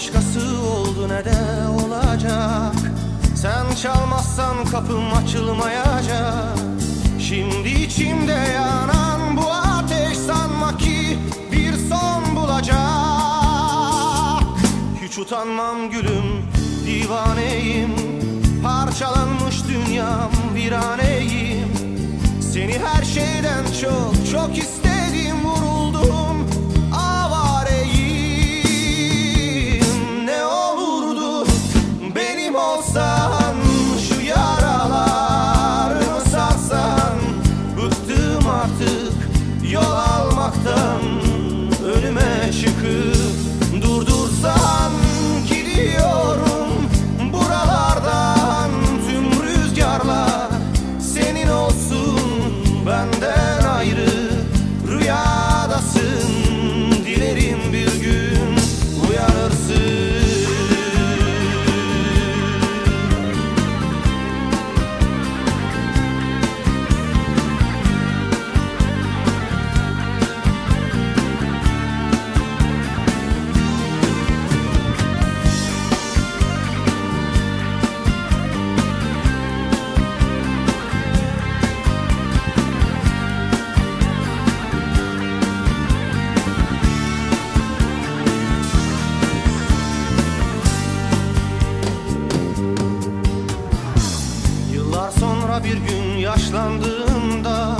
başkası oldu ne de olacak. Sen çalmazsan kapım açılmayacak. Şimdi içimde yanan bu ateş sanma ki bir son bulacak. Hiç utanmam gülüm divaneyim. Parçalanmış dünyam viraneyim Seni her şeyden çok çok isterim. ouça. Bir gün yaşlandığımda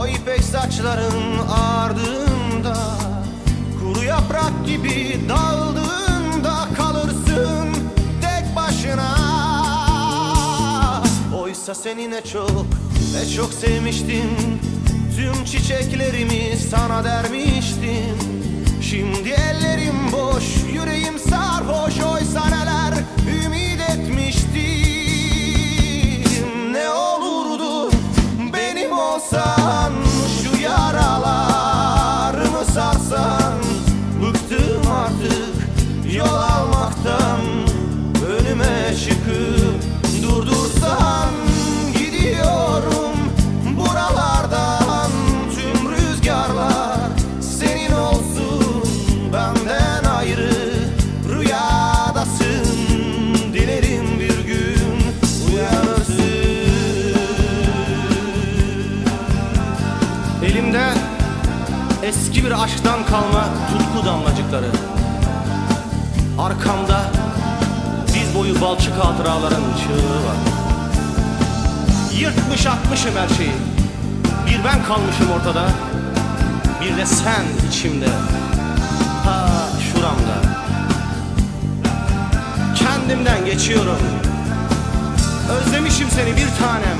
O ipek saçların ardında Kuru yaprak gibi daldığında kalırsın tek başına. Oysa seni ne çok ne çok sevmiştim Tüm çiçeklerimi sana dermiştim durdursan Gidiyorum. Buralardan Tüm rüzgarlar senin olsun. Benden ayrı rüyadasın. Dilerim bir gün uyanırsın Elimde eski bir aşktan kalma tutku damlacıkları. Arkamda boyu balçık hatıraların çığlığı var. Yırtmış atmışım her şeyi. Bir ben kalmışım ortada. Bir de sen içimde. Ta şuramda. Kendimden geçiyorum. Özlemişim seni bir tanem